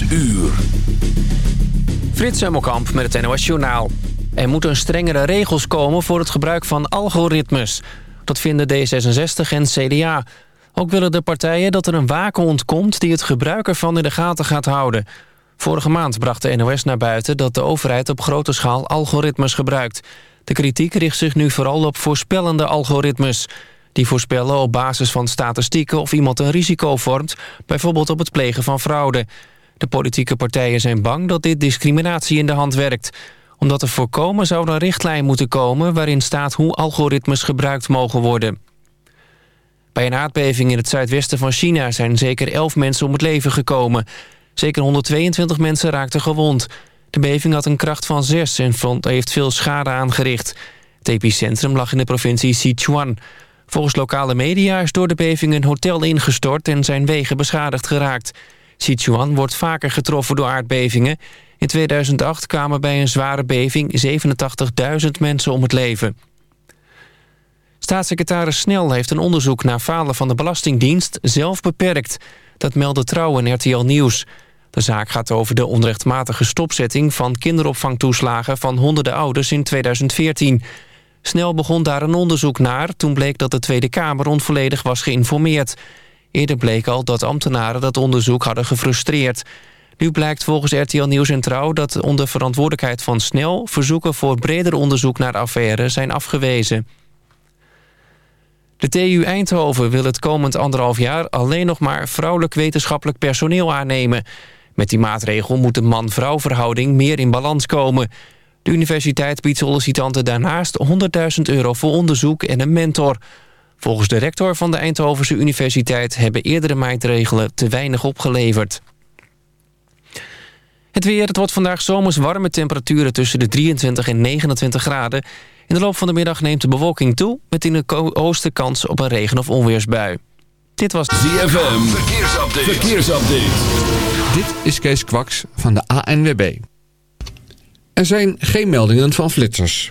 Uur. Frits Hemmelkamp met het NOS Journaal. Er moeten strengere regels komen voor het gebruik van algoritmes. Dat vinden D66 en CDA. Ook willen de partijen dat er een waakhond komt... die het gebruik ervan in de gaten gaat houden. Vorige maand bracht de NOS naar buiten... dat de overheid op grote schaal algoritmes gebruikt. De kritiek richt zich nu vooral op voorspellende algoritmes... Die voorspellen op basis van statistieken of iemand een risico vormt... bijvoorbeeld op het plegen van fraude. De politieke partijen zijn bang dat dit discriminatie in de hand werkt. Om dat te voorkomen zou er een richtlijn moeten komen... waarin staat hoe algoritmes gebruikt mogen worden. Bij een aardbeving in het zuidwesten van China... zijn zeker 11 mensen om het leven gekomen. Zeker 122 mensen raakten gewond. De beving had een kracht van 6 en heeft veel schade aangericht. Het epicentrum lag in de provincie Sichuan... Volgens lokale media is door de beving een hotel ingestort... en zijn wegen beschadigd geraakt. Sichuan wordt vaker getroffen door aardbevingen. In 2008 kwamen bij een zware beving 87.000 mensen om het leven. Staatssecretaris Snel heeft een onderzoek naar falen van de Belastingdienst zelf beperkt. Dat meldde Trouw en RTL Nieuws. De zaak gaat over de onrechtmatige stopzetting van kinderopvangtoeslagen van honderden ouders in 2014. Snel begon daar een onderzoek naar... toen bleek dat de Tweede Kamer onvolledig was geïnformeerd. Eerder bleek al dat ambtenaren dat onderzoek hadden gefrustreerd. Nu blijkt volgens RTL Nieuws en Trouw dat onder verantwoordelijkheid van Snel... verzoeken voor breder onderzoek naar de affaire zijn afgewezen. De TU Eindhoven wil het komend anderhalf jaar alleen nog maar vrouwelijk wetenschappelijk personeel aannemen. Met die maatregel moet de man-vrouw verhouding meer in balans komen. De universiteit biedt sollicitanten daarnaast 100.000 euro voor onderzoek en een mentor. Volgens de rector van de Eindhovense Universiteit... hebben eerdere maatregelen te weinig opgeleverd. Het weer, het wordt vandaag zomers warme temperaturen... tussen de 23 en 29 graden. In de loop van de middag neemt de bewolking toe... met in de oosten kans op een regen- of onweersbui. Dit was ZFM, verkeersupdate. verkeersupdate. Dit is Kees Kwaks van de ANWB. Er zijn geen meldingen van flitsers.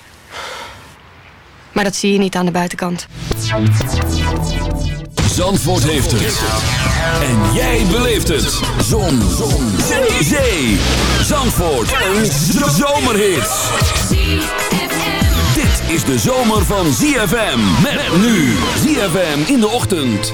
Maar dat zie je niet aan de buitenkant. Zandvoort heeft het. En jij beleeft het. Zon. Zon. Zee. Zee. Zandvoort. Een zomerhit. Dit is de zomer van ZFM. Met nu. ZFM in de ochtend.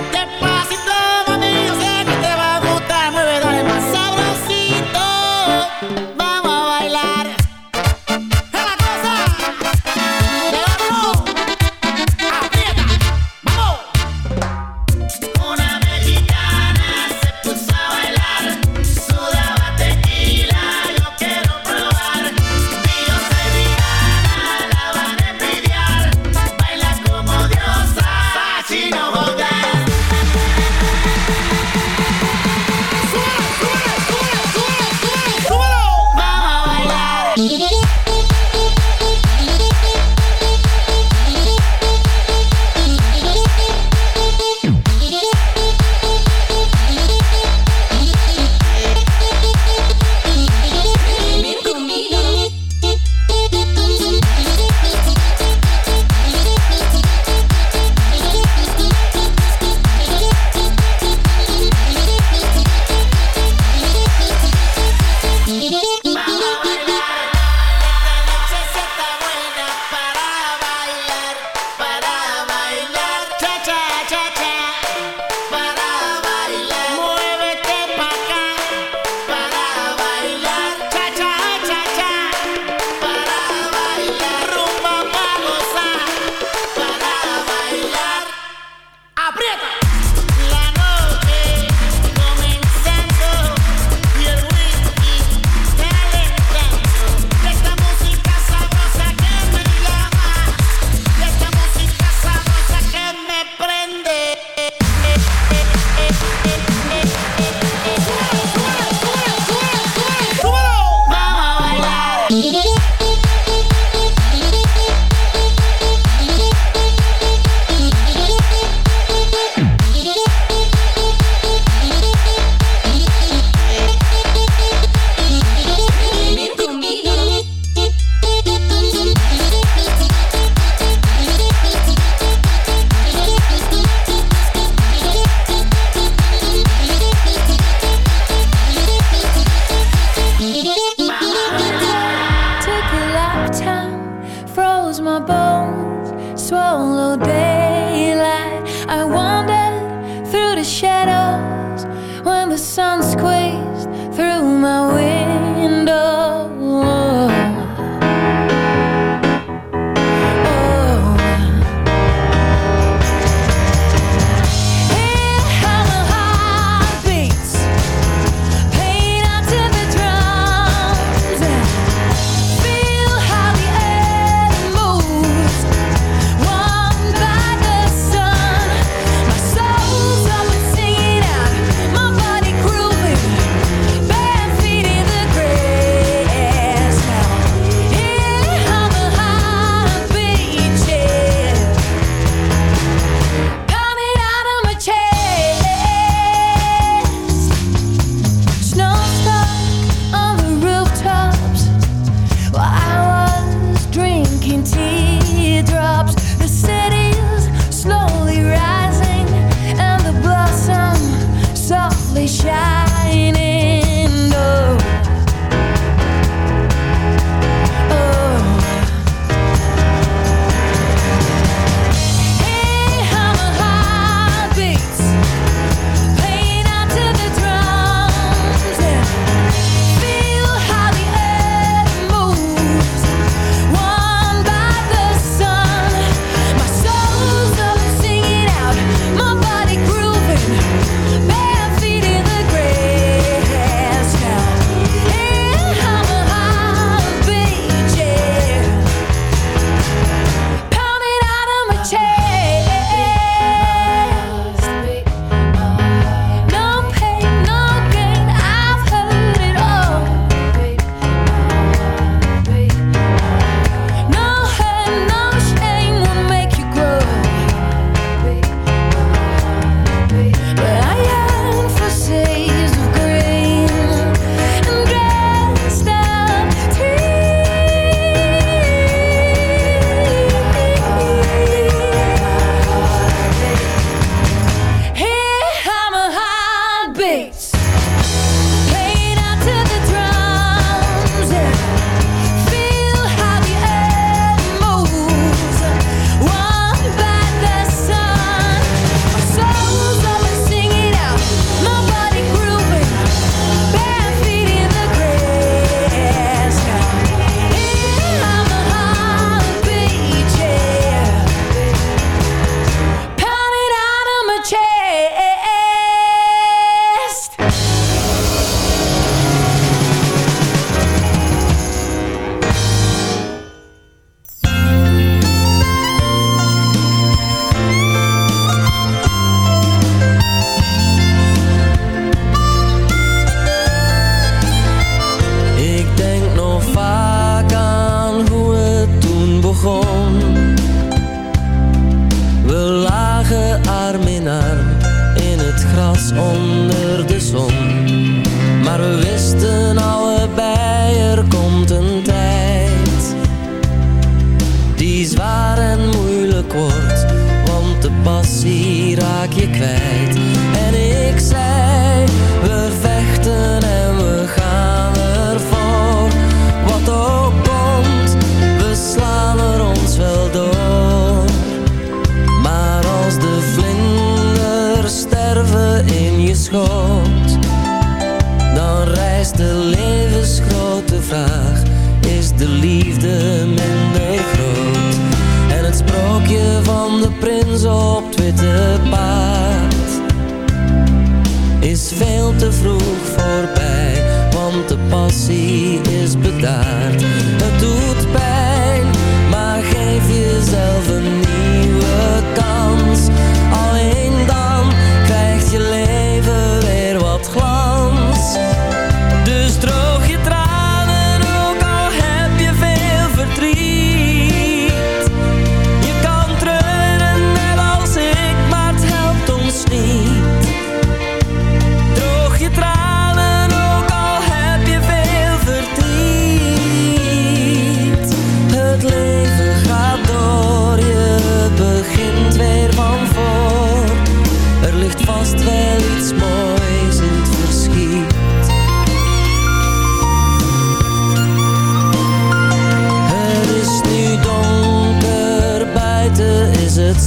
lovely shine.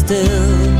still.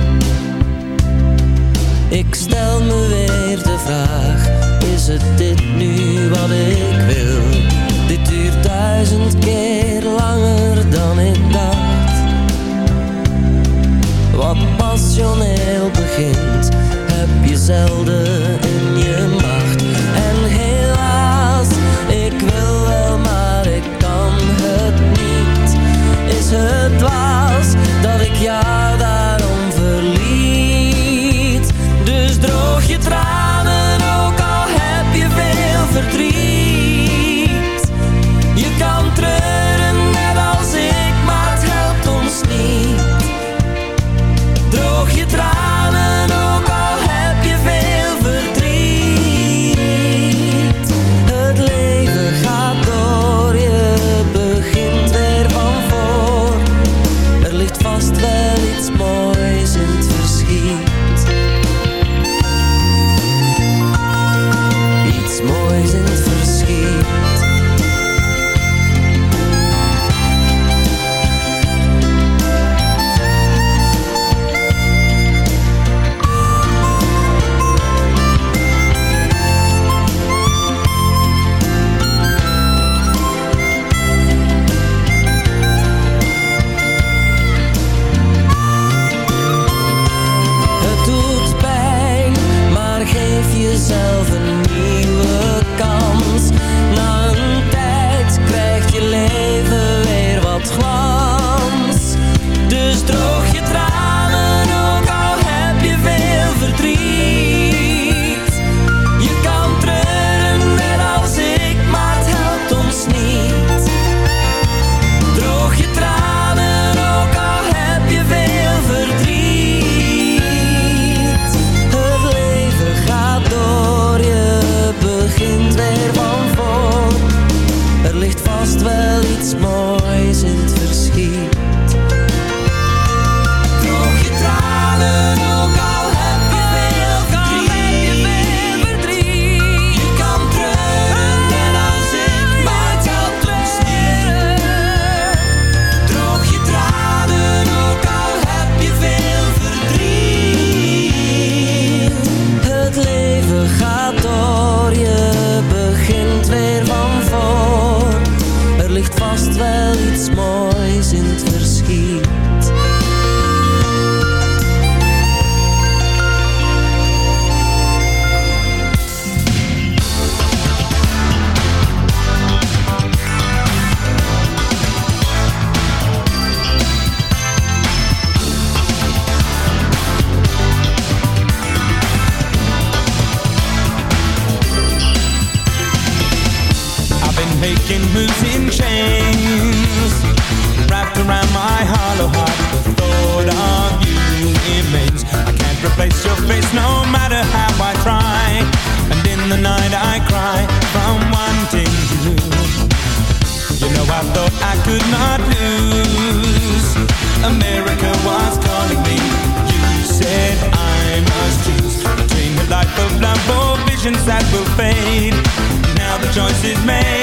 That will fade. Now the choice is made.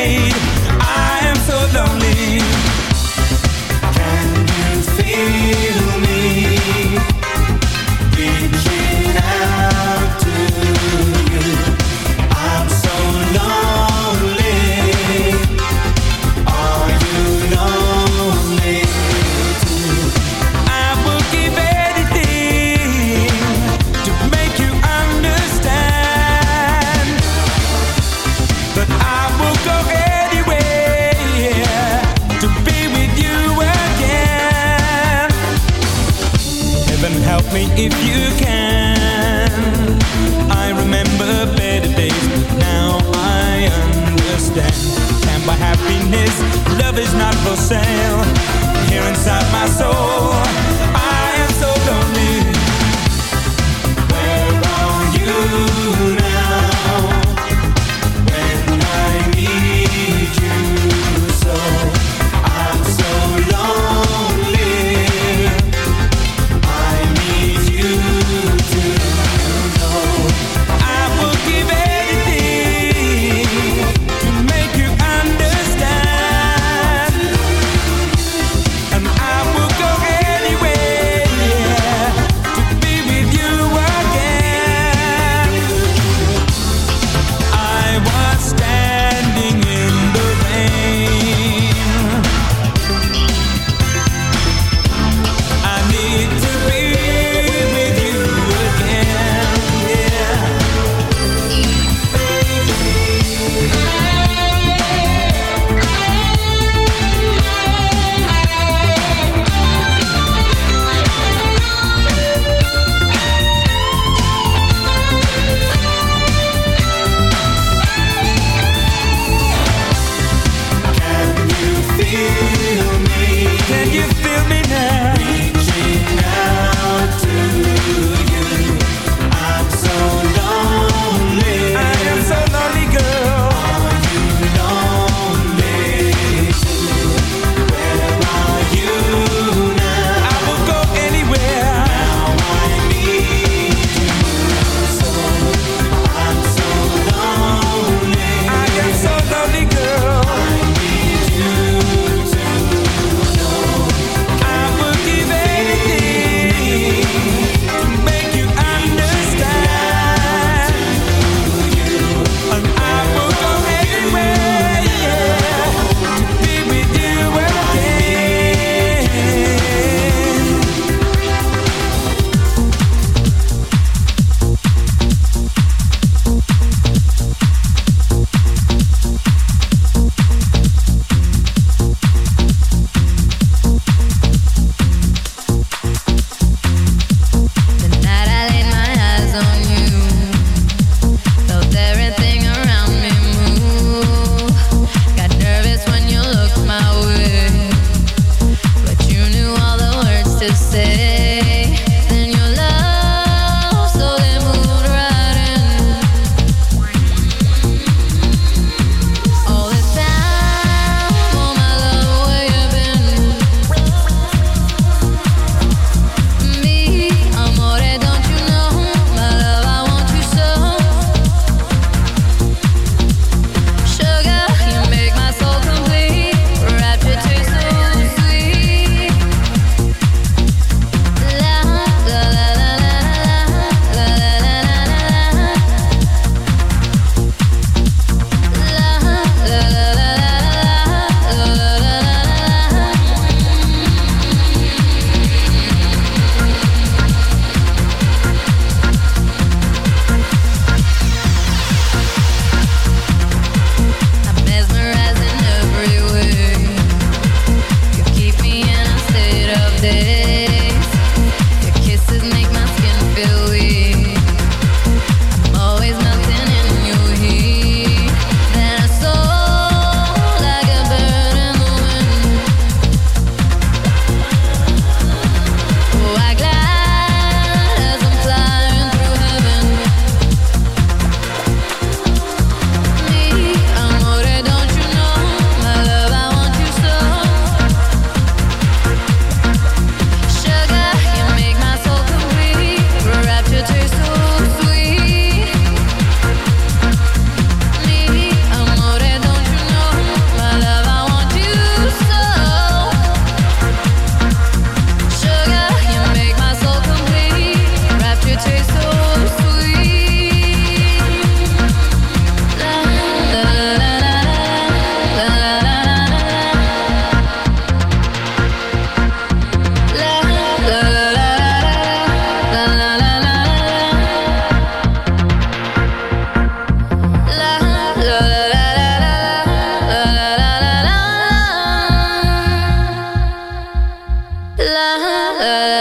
la. la.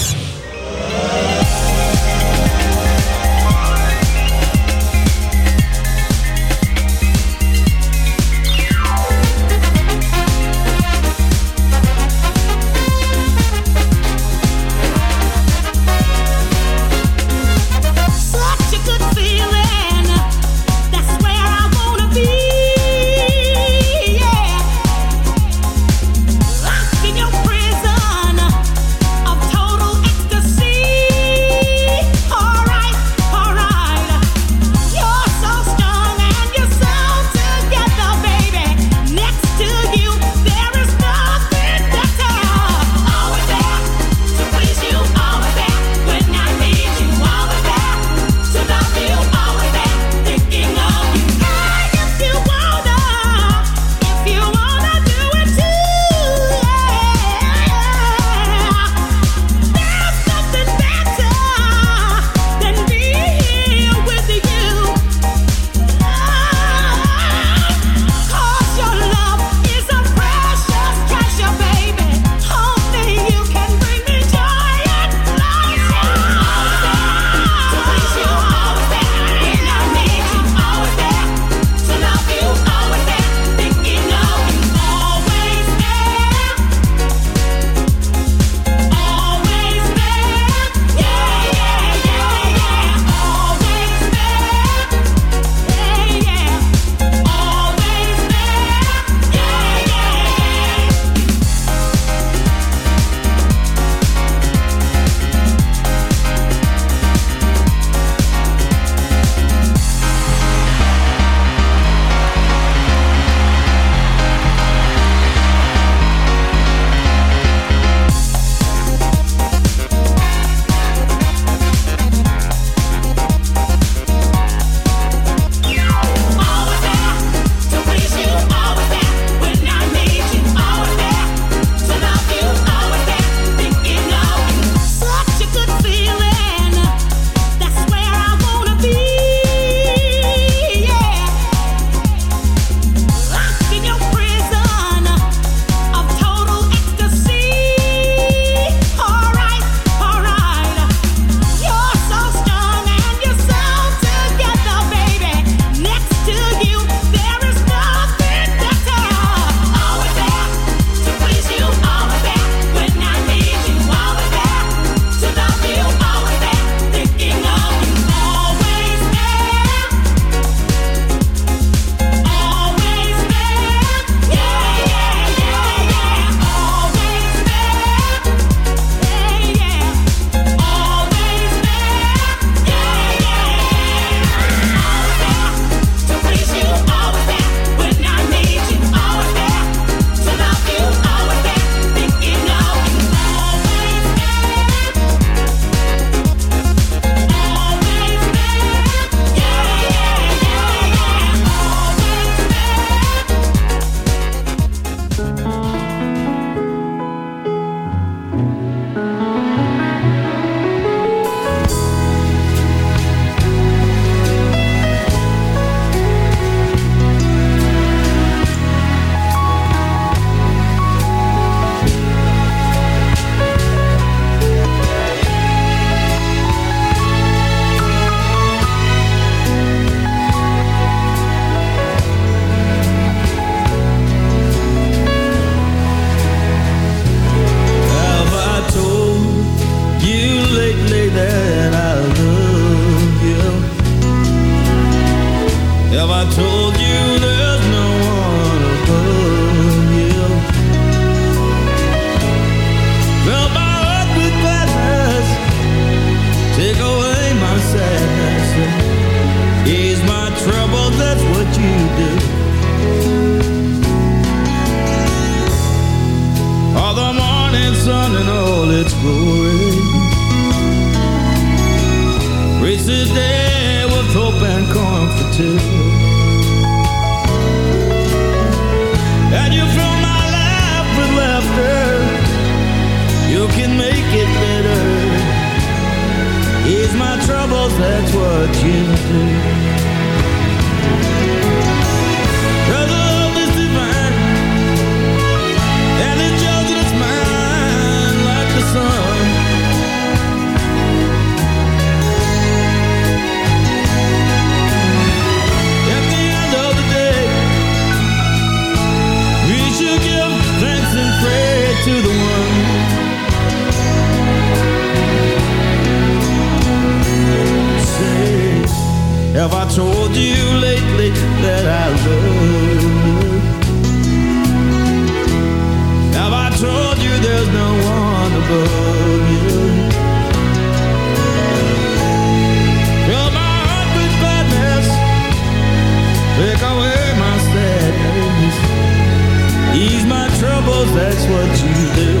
that's what you do.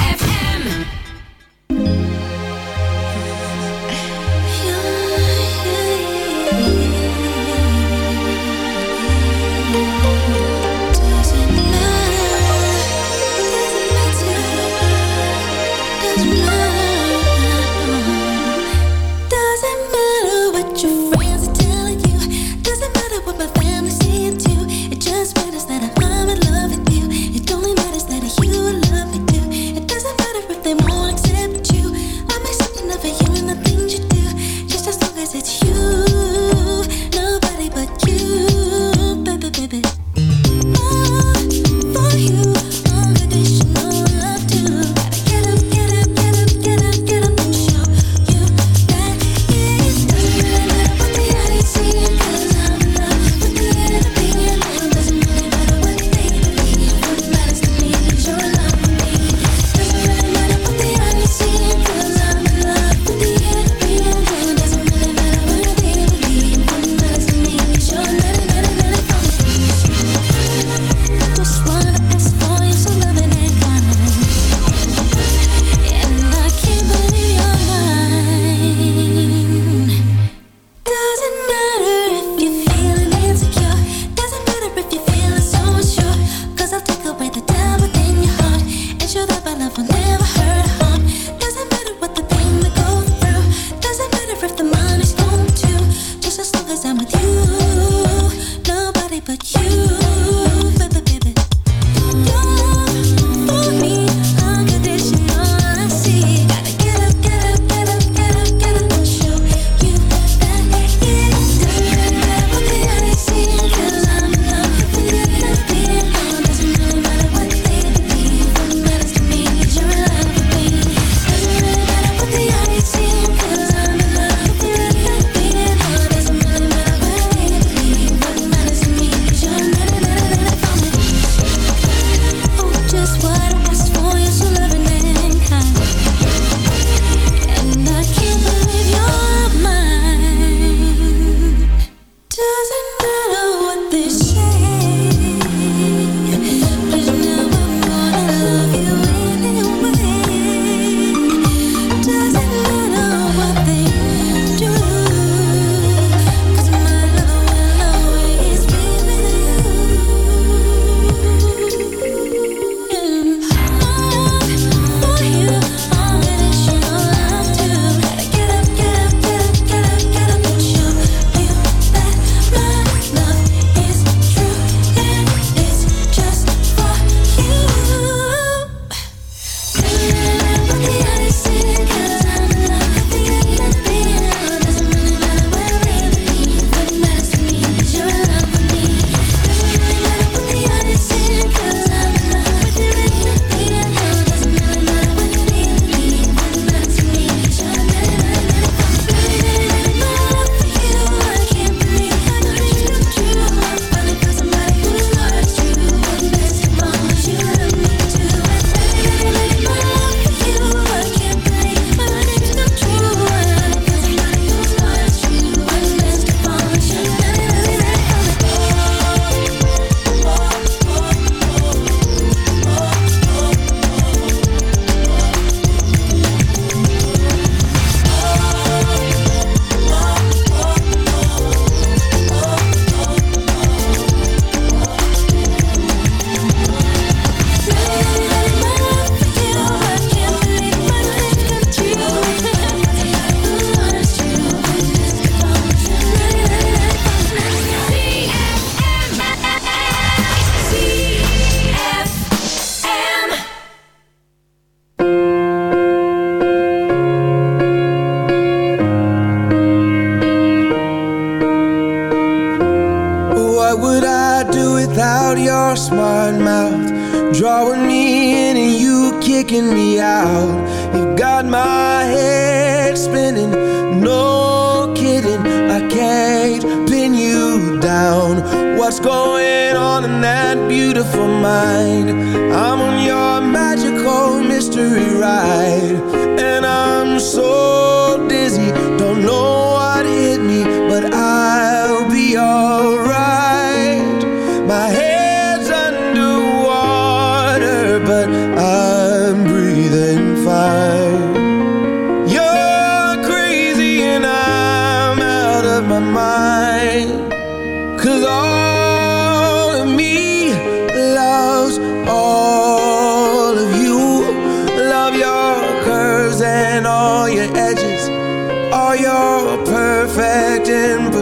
my love will never hurt.